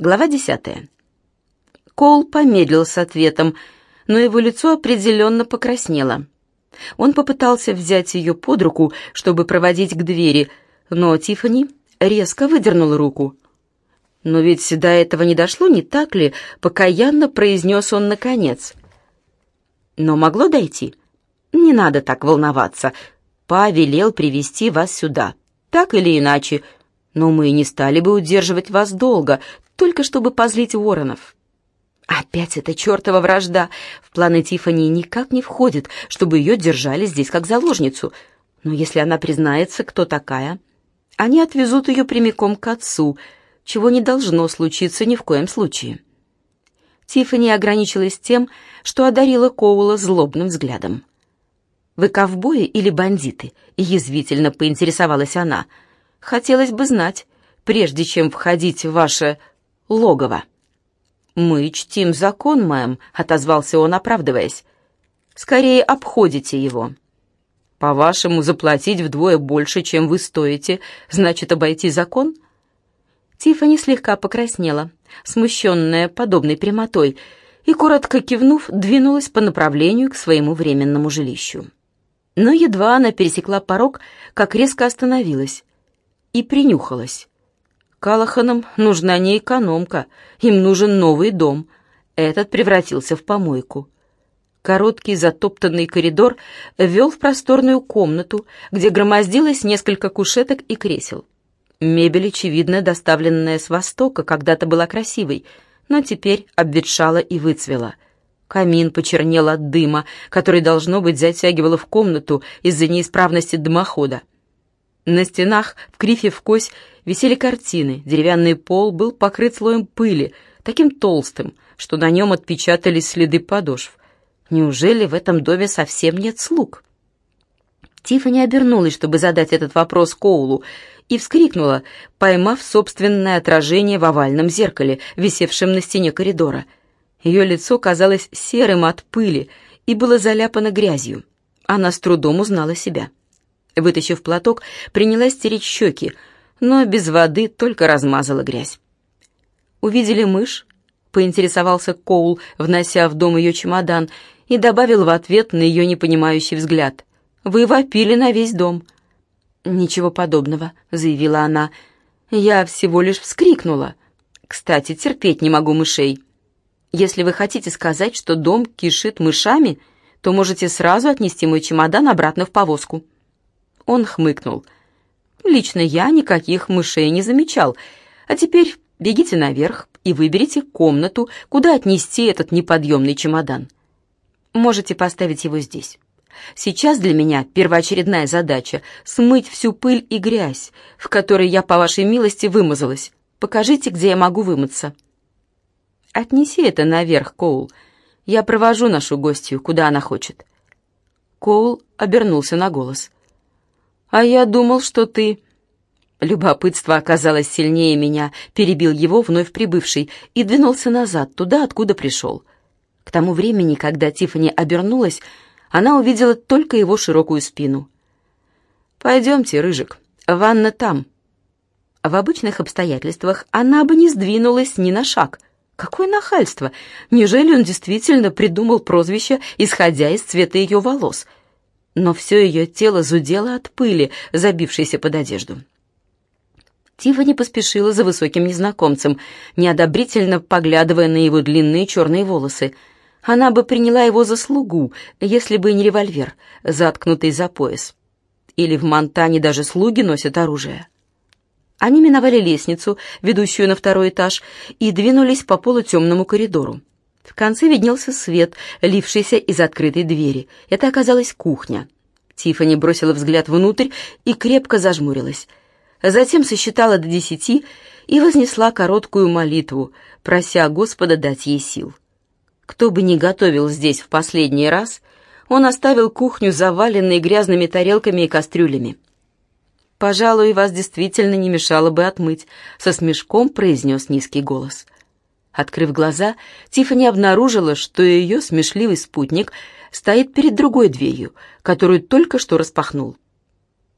Глава десятая. Коул помедлил с ответом, но его лицо определенно покраснело. Он попытался взять ее под руку, чтобы проводить к двери, но Тиффани резко выдернула руку. «Но ведь до этого не дошло, не так ли?» — покаянно произнес он наконец. «Но могло дойти?» «Не надо так волноваться. Па велел привести вас сюда. Так или иначе. Но мы не стали бы удерживать вас долго, только чтобы позлить воронов». Опять эта чертова вражда. В планы Тиффани никак не входит, чтобы ее держали здесь как заложницу. Но если она признается, кто такая, они отвезут ее прямиком к отцу, чего не должно случиться ни в коем случае. Тиффани ограничилась тем, что одарила Коула злобным взглядом. «Вы ковбои или бандиты?» — язвительно поинтересовалась она. «Хотелось бы знать, прежде чем входить в ваше логово». «Мы чтим закон, мэм», — отозвался он, оправдываясь. «Скорее обходите его». «По-вашему, заплатить вдвое больше, чем вы стоите, значит обойти закон?» Тиффани слегка покраснела, смущенная подобной прямотой, и, коротко кивнув, двинулась по направлению к своему временному жилищу. Но едва она пересекла порог, как резко остановилась и принюхалась. Калаханам нужна не экономка, им нужен новый дом. Этот превратился в помойку. Короткий затоптанный коридор вел в просторную комнату, где громоздилось несколько кушеток и кресел. Мебель, очевидно, доставленная с Востока, когда-то была красивой, но теперь обветшала и выцвела. Камин почернел от дыма, который, должно быть, затягивало в комнату из-за неисправности дымохода. На стенах в крифе в кось висели картины, деревянный пол был покрыт слоем пыли, таким толстым, что на нем отпечатались следы подошв. Неужели в этом доме совсем нет слуг? Тиффани обернулась, чтобы задать этот вопрос Коулу, и вскрикнула, поймав собственное отражение в овальном зеркале, висевшем на стене коридора. Ее лицо казалось серым от пыли и было заляпано грязью. Она с трудом узнала себя. Вытащив платок, принялась стереть щеки, но без воды только размазала грязь. «Увидели мышь?» — поинтересовался Коул, внося в дом ее чемодан, и добавил в ответ на ее непонимающий взгляд. «Вы вопили на весь дом». «Ничего подобного», — заявила она. «Я всего лишь вскрикнула. Кстати, терпеть не могу мышей. Если вы хотите сказать, что дом кишит мышами, то можете сразу отнести мой чемодан обратно в повозку». Он хмыкнул. «Лично я никаких мышей не замечал. А теперь бегите наверх и выберите комнату, куда отнести этот неподъемный чемодан. Можете поставить его здесь. Сейчас для меня первоочередная задача — смыть всю пыль и грязь, в которой я, по вашей милости, вымазалась. Покажите, где я могу вымыться». «Отнеси это наверх, Коул. Я провожу нашу гостью, куда она хочет». Коул обернулся на голос. «А я думал, что ты...» Любопытство оказалось сильнее меня, перебил его вновь прибывший и двинулся назад, туда, откуда пришел. К тому времени, когда Тиффани обернулась, она увидела только его широкую спину. «Пойдемте, Рыжик, ванна там». В обычных обстоятельствах она бы не сдвинулась ни на шаг. Какое нахальство! Неужели он действительно придумал прозвище, исходя из цвета ее волос — но все ее тело зудело от пыли, забившейся под одежду. Тиффани поспешила за высоким незнакомцем, неодобрительно поглядывая на его длинные черные волосы. Она бы приняла его за слугу, если бы не револьвер, заткнутый за пояс. Или в Монтане даже слуги носят оружие. Они миновали лестницу, ведущую на второй этаж, и двинулись по полутемному коридору. В конце виднелся свет, лившийся из открытой двери. Это оказалась кухня. Тиффани бросила взгляд внутрь и крепко зажмурилась. Затем сосчитала до десяти и вознесла короткую молитву, прося Господа дать ей сил. Кто бы ни готовил здесь в последний раз, он оставил кухню заваленной грязными тарелками и кастрюлями. «Пожалуй, вас действительно не мешало бы отмыть», — со смешком произнес низкий голос. — Открыв глаза, Тиффани обнаружила, что ее смешливый спутник стоит перед другой дверью, которую только что распахнул.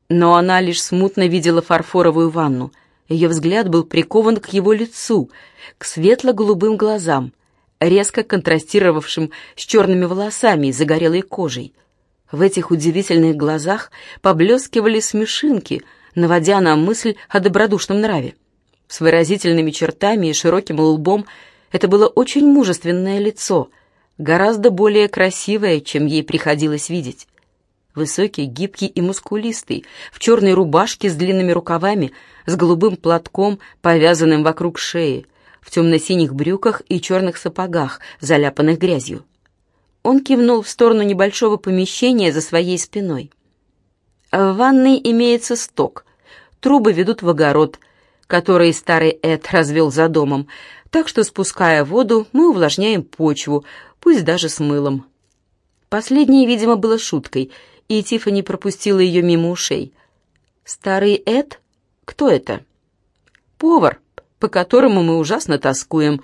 Но она лишь смутно видела фарфоровую ванну. Ее взгляд был прикован к его лицу, к светло-голубым глазам, резко контрастировавшим с черными волосами и загорелой кожей. В этих удивительных глазах поблескивали смешинки, наводя на мысль о добродушном нраве. С выразительными чертами и широким лбом это было очень мужественное лицо, гораздо более красивое, чем ей приходилось видеть. Высокий, гибкий и мускулистый, в черной рубашке с длинными рукавами, с голубым платком, повязанным вокруг шеи, в темно-синих брюках и черных сапогах, заляпанных грязью. Он кивнул в сторону небольшого помещения за своей спиной. В ванной имеется сток. Трубы ведут в огород, который старый Эд развел за домом, так что, спуская воду, мы увлажняем почву, пусть даже с мылом. Последнее, видимо, было шуткой, и Тиффани пропустила ее мимо ушей. «Старый Эд? Кто это?» «Повар, по которому мы ужасно тоскуем.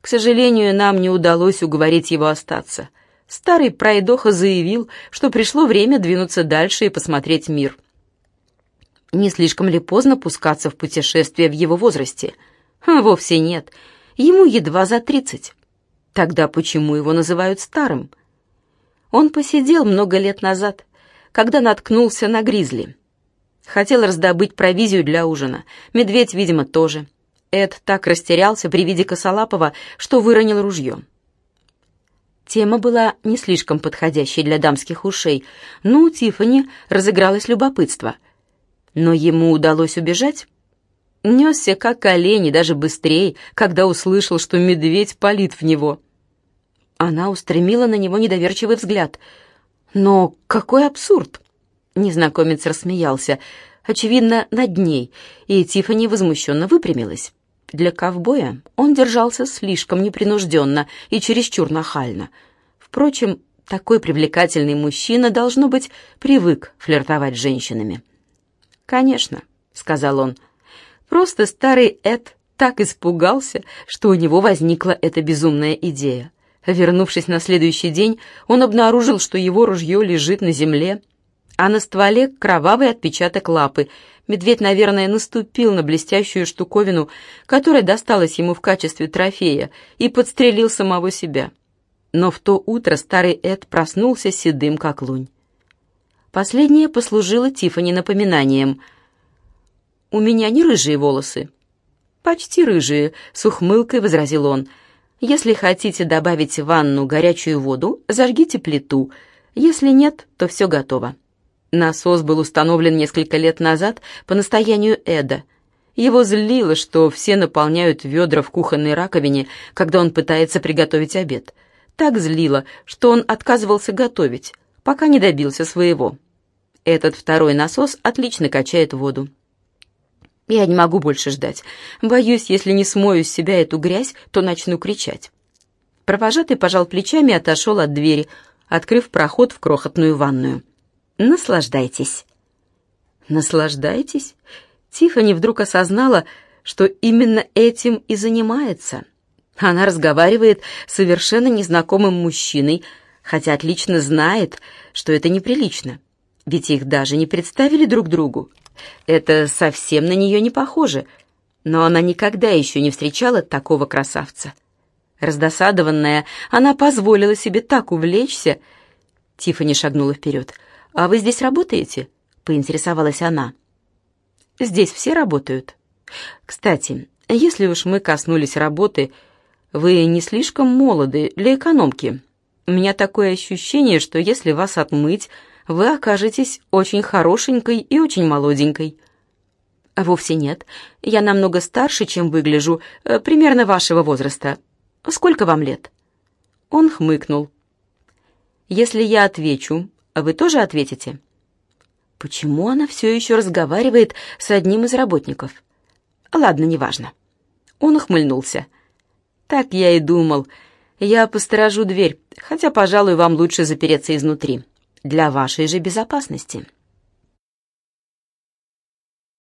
К сожалению, нам не удалось уговорить его остаться. Старый пройдоха заявил, что пришло время двинуться дальше и посмотреть мир. Не слишком ли поздно пускаться в путешествие в его возрасте? А вовсе нет. Ему едва за тридцать. Тогда почему его называют старым? Он посидел много лет назад, когда наткнулся на гризли. Хотел раздобыть провизию для ужина. Медведь, видимо, тоже. Эд так растерялся при виде Косолапова, что выронил ружье. Тема была не слишком подходящей для дамских ушей, но у Тиффани разыгралось любопытство. Но ему удалось убежать. Несся как олень, даже быстрее, когда услышал, что медведь палит в него. Она устремила на него недоверчивый взгляд. «Но какой абсурд!» Незнакомец рассмеялся, очевидно, над ней, и Тиффани возмущенно выпрямилась. Для ковбоя он держался слишком непринужденно и чересчур нахально. Впрочем, такой привлекательный мужчина, должно быть, привык флиртовать с женщинами. «Конечно», — сказал он, — «просто старый Эд так испугался, что у него возникла эта безумная идея. Вернувшись на следующий день, он обнаружил, что его ружье лежит на земле, а на стволе кровавый отпечаток лапы, Медведь, наверное, наступил на блестящую штуковину, которая досталась ему в качестве трофея, и подстрелил самого себя. Но в то утро старый Эд проснулся седым, как лунь. Последнее послужило Тифани напоминанием. «У меня не рыжие волосы». «Почти рыжие», — с ухмылкой возразил он. «Если хотите добавить в ванну горячую воду, зажгите плиту. Если нет, то все готово». Насос был установлен несколько лет назад по настоянию Эда. Его злило, что все наполняют ведра в кухонной раковине, когда он пытается приготовить обед. Так злило, что он отказывался готовить, пока не добился своего. Этот второй насос отлично качает воду. Я не могу больше ждать. Боюсь, если не смою с себя эту грязь, то начну кричать. Провожатый пожал плечами и отошел от двери, открыв проход в крохотную ванную. Наслаждайтесь». «Наслаждайтесь?» Тиффани вдруг осознала, что именно этим и занимается. Она разговаривает с совершенно незнакомым мужчиной, хотя отлично знает, что это неприлично. Ведь их даже не представили друг другу. Это совсем на нее не похоже, но она никогда еще не встречала такого красавца. Раздосадованная, она позволила себе так увлечься. Тиффани шагнула вперед — «А вы здесь работаете?» — поинтересовалась она. «Здесь все работают. Кстати, если уж мы коснулись работы, вы не слишком молоды для экономки. У меня такое ощущение, что если вас отмыть, вы окажетесь очень хорошенькой и очень молоденькой». «Вовсе нет. Я намного старше, чем выгляжу, э, примерно вашего возраста. Сколько вам лет?» Он хмыкнул. «Если я отвечу, вы тоже ответите? Почему она все еще разговаривает с одним из работников? Ладно, неважно. Он ухмыльнулся. Так я и думал. Я посторожу дверь, хотя, пожалуй, вам лучше запереться изнутри. Для вашей же безопасности.